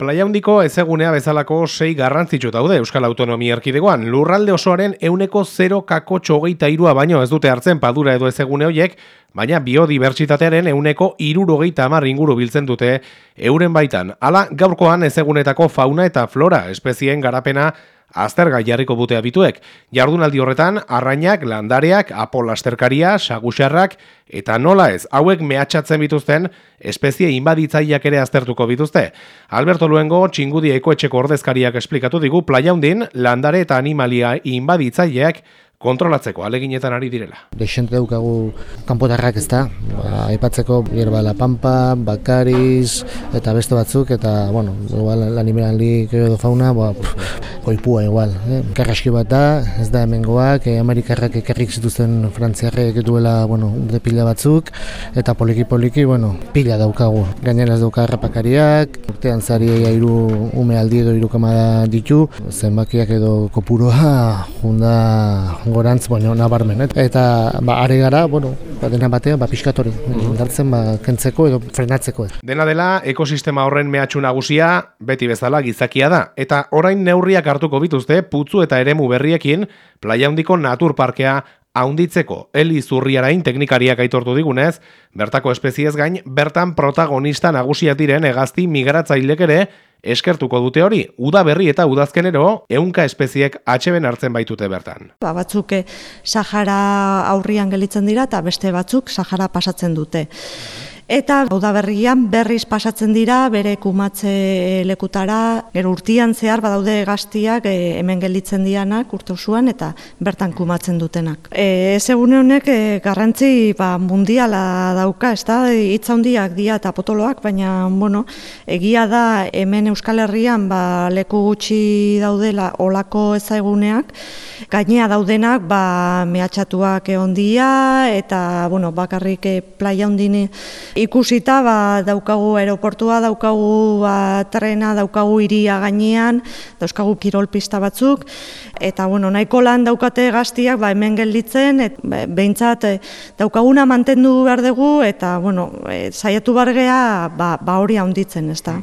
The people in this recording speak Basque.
Playa hundiko ezegunea bezalako sei garrantzitsu daude Euskal Autonomia Erkidegoan. Lurralde osoaren euneko 0 kako txogeita irua baino ez dute hartzen padura edo ezegune horiek, baina biodibertsitatearen euneko irurogeita amar inguru biltzen dute euren baitan. Hala, gaurkoan ezegunetako fauna eta flora espezien garapena azterga jarriko bute abituek. Jardunaldi horretan, arrainak, landareak, apolasterkaria, sagusarrak, eta nola ez, hauek mehatxatzen bituzten, espezie inbaditzaileak ere aztertuko bituzte. Alberto Luengo, txingudi ekoetxeko ordezkariak esplikatu digu, playa hundin, landare eta animalia inbaditzaileak kontrolatzeko aleginetan ari direla. Dexente daukagu kanpotarrak ez da, ba, aipatzeko ba, La Pampa, Bakariz eta beste batzuk, eta, bueno, igual, animalia edo fauna, ba, koipua igual. Eh? Karraski bat da, ez da hemengoak, eh, Amerikarrak ekarrik zituzten frantziarrek duela, bueno, de pila batzuk, eta poliki-poliki, bueno, pila daukagu. Gainera ez dauka rapakariak, urtean zari airu ume aldi edo irukamada ditu, zenbakiak edo kopuroa, junda gorantz, bueno, nabarmen, eta ba, are gara, bueno, ba, dena batean, ba, piskatori, dartzen, ba, kentzeko edo frenatzeko. Dena dela, ekosistema horren mehatxu nagusia, beti bezala gizakia da, eta orain neurriak hartuko bituzte putzu eta eremu berriekin playa handiko naturparkea haunditzeko. Eli zurriarain teknikariak aitortu digunez, bertako espeziez gain, bertan protagonista nagusia diren egazti migratzailek ere eskertuko dute hori, uda berri eta udazkenero, eunka espeziek atxeben hartzen baitute bertan. Ba, batzuk eh, Sahara aurrian gelitzen dira eta beste batzuk Sahara pasatzen dute. Eta udaberrian berriz pasatzen dira bere kumatze lekutara, gero urtian zehar badaude gaztiak e, hemen gelditzen dianak urte osoan eta bertan kumatzen dutenak. E, ez egune honek e, garrantzi ba, mundiala dauka, ez da, hitz handiak dia eta potoloak, baina bueno, egia da hemen Euskal Herrian ba, leku gutxi daudela olako ezaguneak, gainea daudenak ba, mehatxatuak egon dia eta bueno, bakarrik e, playa hondini ikusita ba, daukagu aeroportua, daukagu ba, trena, daukagu iria gainean, dauzkagu kirolpista batzuk, eta bueno, nahiko lan daukate gaztiak ba, hemen gelditzen, et, behintzat e, daukaguna mantendu behar dugu, eta bueno, e, saiatu bargea ba, ba hori handitzen, ez da.